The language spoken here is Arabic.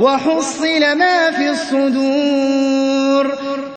وَحُصِّلَ مَا فِي الصُّدُورِ.